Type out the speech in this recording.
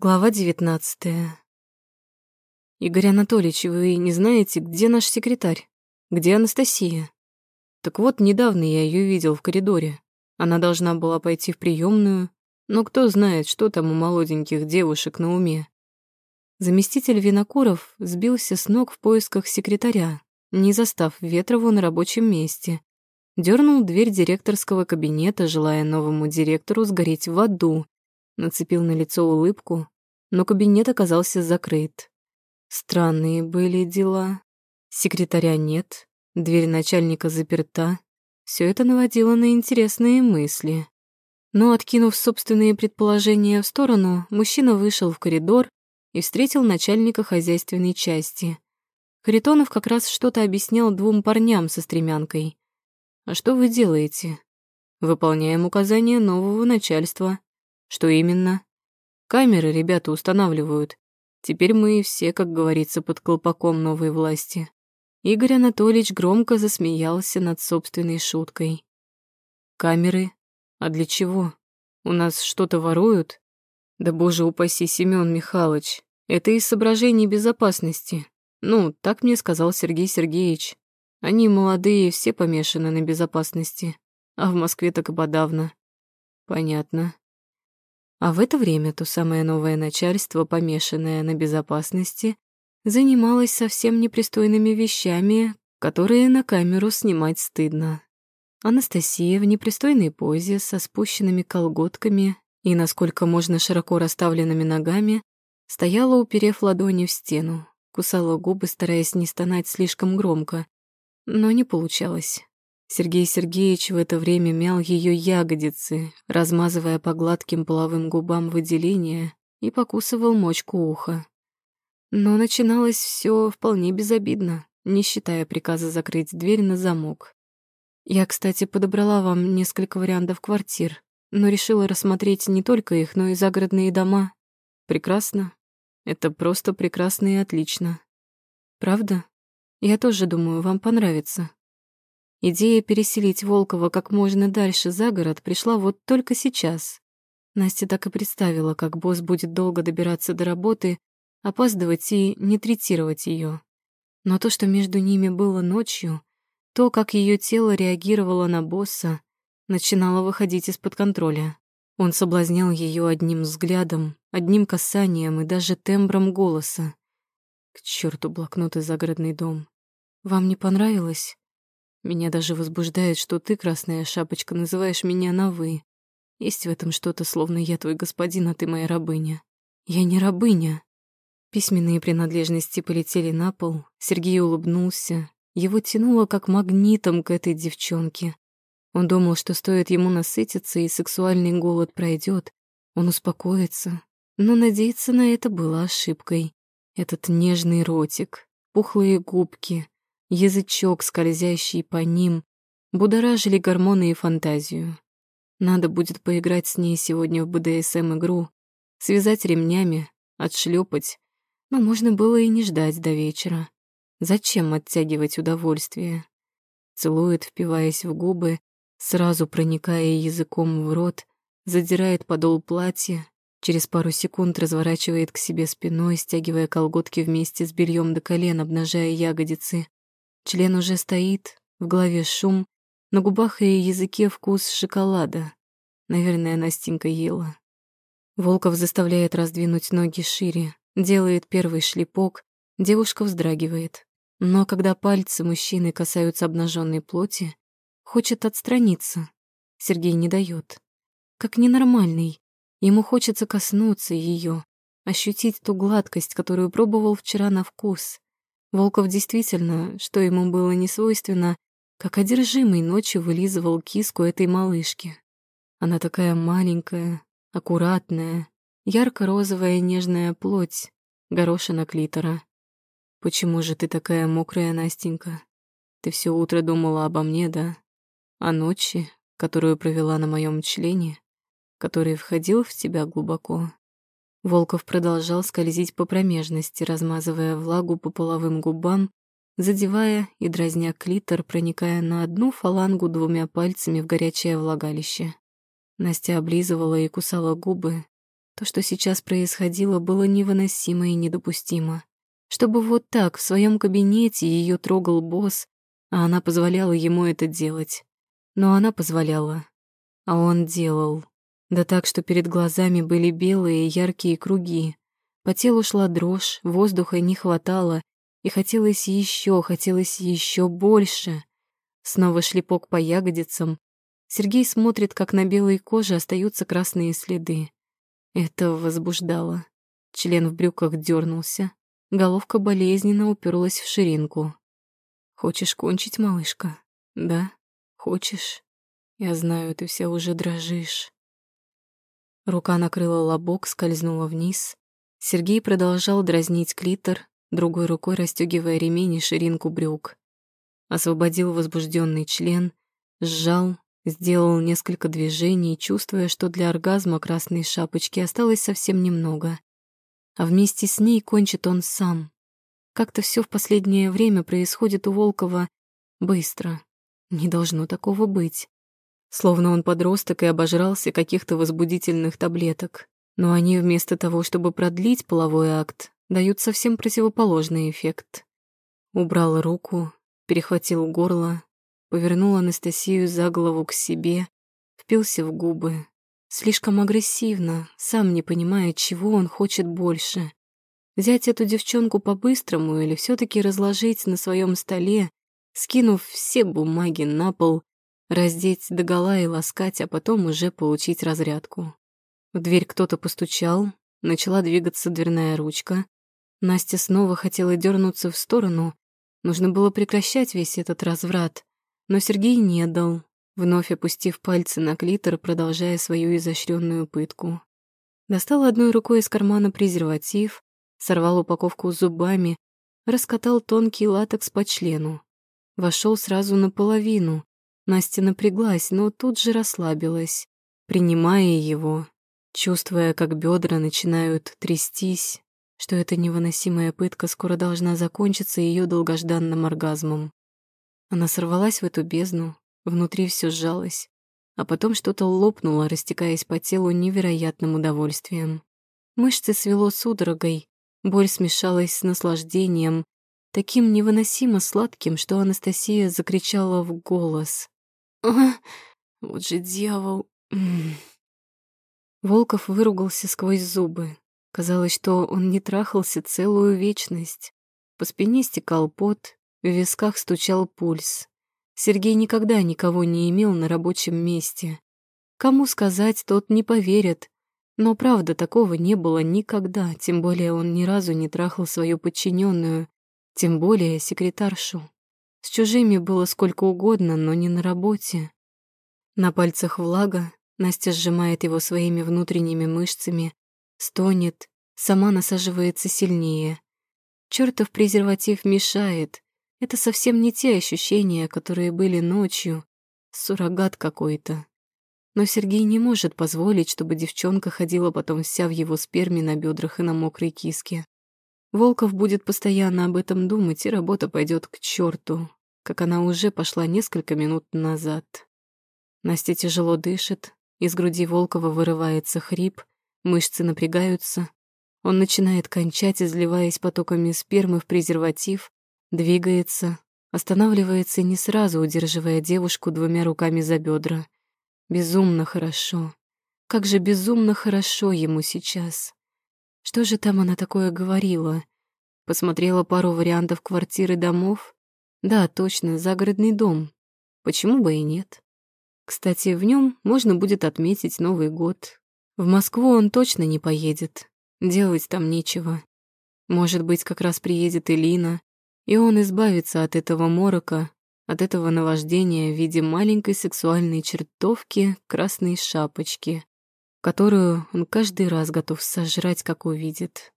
Глава девятнадцатая. Игорь Анатольевич, вы не знаете, где наш секретарь? Где Анастасия? Так вот, недавно я ее видел в коридоре. Она должна была пойти в приемную, но кто знает, что там у молоденьких девушек на уме. Заместитель Винокуров сбился с ног в поисках секретаря, не застав Ветрову на рабочем месте. Дернул дверь директорского кабинета, желая новому директору сгореть в аду, нацепил на лицо улыбку, но кабинет оказался закрыт. Странные были дела. Секретаря нет, дверь начальника заперта. Все это наводило на интересные мысли. Но, откинув собственные предположения в сторону, мужчина вышел в коридор и встретил начальника хозяйственной части. Харитонов как раз что-то объяснял двум парням со стремянкой. «А что вы делаете?» «Выполняем указания нового начальства». «Что именно?» Камеры ребята устанавливают. Теперь мы все, как говорится, под колпаком новой власти. Игорь Анатольевич громко засмеялся над собственной шуткой. Камеры? А для чего? У нас что-то воруют? Да боже упаси, Семён Михайлович, это из соображений безопасности. Ну, так мне сказал Сергей Сергеевич. Они молодые, все помешаны на безопасности. А в Москве так и подавно. Понятно. А в это время то самое новое начальство, помешанное на безопасности, занималось совсем непристойными вещами, которые на камеру снимать стыдно. Анастасия в непристойной позе со спущенными колготками и, насколько можно, широко расставленными ногами, стояла, уперев ладони в стену, кусала губы, стараясь не стонать слишком громко, но не получалось. Сергей Сергеевич в это время мял ее ягодицы, размазывая по гладким половым губам выделения и покусывал мочку уха. Но начиналось все вполне безобидно, не считая приказа закрыть дверь на замок. Я, кстати, подобрала вам несколько вариантов квартир, но решила рассмотреть не только их, но и загородные дома. Прекрасно. Это просто прекрасно и отлично. Правда? Я тоже думаю, вам понравится. Идея переселить Волкова как можно дальше за город пришла вот только сейчас. Настя так и представила, как босс будет долго добираться до работы, опаздывать и не третировать ее. Но то, что между ними было ночью, то, как ее тело реагировало на босса, начинало выходить из-под контроля. Он соблазнял ее одним взглядом, одним касанием и даже тембром голоса. К черту блокнот и загородный дом. Вам не понравилось? Меня даже возбуждает, что ты, красная шапочка, называешь меня на «вы». Есть в этом что-то, словно я твой господин, а ты моя рабыня. Я не рабыня. Письменные принадлежности полетели на пол. Сергей улыбнулся. Его тянуло как магнитом к этой девчонке. Он думал, что стоит ему насытиться, и сексуальный голод пройдет, он успокоится. Но надеяться на это было ошибкой. Этот нежный ротик, пухлые губки, язычок, скользящий по ним, будоражили гормоны и фантазию. Надо будет поиграть с ней сегодня в БДСМ-игру, связать ремнями, отшлепать, но можно было и не ждать до вечера. Зачем оттягивать удовольствие? Целует, впиваясь в губы, сразу проникая языком в рот, задирает подол платья, через пару секунд разворачивает к себе спиной, стягивая колготки вместе с бельем до колен, обнажая ягодицы. Член уже стоит, в голове шум, на губах и языке вкус шоколада. Наверное, Настенька ела. Волков заставляет раздвинуть ноги шире, делает первый шлепок, девушка вздрагивает. Но когда пальцы мужчины касаются обнаженной плоти, хочет отстраниться. Сергей не дает. Как ненормальный. Ему хочется коснуться ее, ощутить ту гладкость, которую пробовал вчера на вкус. Волков действительно, что ему было не свойственно, как одержимый ночью вылизывал киску этой малышки. Она такая маленькая, аккуратная, ярко-розовая нежная плоть, горошина клитора. Почему же ты такая мокрая, Настенька? Ты все утро думала обо мне, да? О ночи, которую провела на моем члене, который входил в тебя глубоко. Волков продолжал скользить по промежности, размазывая влагу по половым губам, задевая и дразня клитор, проникая на одну фалангу двумя пальцами в горячее влагалище. Настя облизывала и кусала губы, То, что сейчас происходило, было невыносимо и недопустимо. Чтобы вот так в своем кабинете ее трогал босс, а она позволяла ему это делать. Но она позволяла, а он делал. Да так, что перед глазами были белые яркие круги. По телу шла дрожь, воздуха не хватало, и хотелось еще, хотелось еще больше. Снова шлепок по ягодицам. Сергей смотрит, как на белой коже остаются красные следы. Это возбуждало. Член в брюках дернулся. Головка болезненно уперлась в ширинку. «Хочешь кончить, малышка? Да? Хочешь? Я знаю, ты вся уже дрожишь». Рука накрыла лобок, скользнула вниз. Сергей продолжал дразнить клитор, другой рукой расстегивая ремень и ширинку брюк. Освободил возбужденный член, сжал, сделал несколько движений, чувствуя, что для оргазма красной шапочки осталось совсем немного. А вместе с ней кончит он сам. Как-то все в последнее время происходит у Волкова быстро. Не должно такого быть. Словно он подросток и обожрался каких-то возбудительных таблеток. Но они вместо того, чтобы продлить половой акт, дают совсем противоположный эффект. Убрал руку, перехватил горло, повернул Анастасию за голову к себе, впился в губы. Слишком агрессивно, сам не понимая, чего он хочет больше. Взять эту девчонку по-быстрому или все таки разложить на своем столе, скинув все бумаги на пол, раздеть догола и ласкать, а потом уже получить разрядку. В дверь кто-то постучал, начала двигаться дверная ручка. Настя снова хотела дернуться в сторону. Нужно было прекращать весь этот разврат. Но Сергей не дал, вновь опустив пальцы на клитор, продолжая свою изощренную пытку. Достал одной рукой из кармана презерватив, сорвал упаковку зубами, раскатал тонкий латекс по члену. Вошел сразу наполовину. Настя напряглась, но тут же расслабилась, принимая его, чувствуя, как бедра начинают трястись, что эта невыносимая пытка скоро должна закончиться ее долгожданным оргазмом. Она сорвалась в эту бездну, внутри все сжалось, а потом что-то лопнуло, растекаясь по телу невероятным удовольствием. Мышцы свело судорогой, боль смешалась с наслаждением, таким невыносимо сладким, что Анастасия закричала в голос. «А, вот же дьявол!» Волков выругался сквозь зубы. Казалось, что он не трахался целую вечность. По спине стекал пот, в висках стучал пульс. Сергей никогда никого не имел на рабочем месте. Кому сказать, тот не поверит. Но правда, такого не было никогда, тем более он ни разу не трахал свою подчиненную, тем более секретаршу. С чужими было сколько угодно, но не на работе. На пальцах влага, Настя сжимает его своими внутренними мышцами, стонет, сама насаживается сильнее. Чёртов презерватив мешает. Это совсем не те ощущения, которые были ночью. Суррогат какой-то. Но Сергей не может позволить, чтобы девчонка ходила потом вся в его сперме на бедрах и на мокрой киске. Волков будет постоянно об этом думать, и работа пойдет к черту, как она уже пошла несколько минут назад. Настя тяжело дышит, из груди Волкова вырывается хрип, мышцы напрягаются. Он начинает кончать, изливаясь потоками спермы в презерватив, двигается, останавливается не сразу, удерживая девушку двумя руками за бедра. Безумно хорошо. Как же безумно хорошо ему сейчас. Что же там она такое говорила? Посмотрела пару вариантов квартиры домов? Да, точно, загородный дом. Почему бы и нет? Кстати, в нем можно будет отметить Новый год. В Москву он точно не поедет. Делать там нечего. Может быть, как раз приедет Элина, и он избавится от этого морока, от этого наваждения в виде маленькой сексуальной чертовки красной шапочки, которую он каждый раз готов сожрать, как увидит.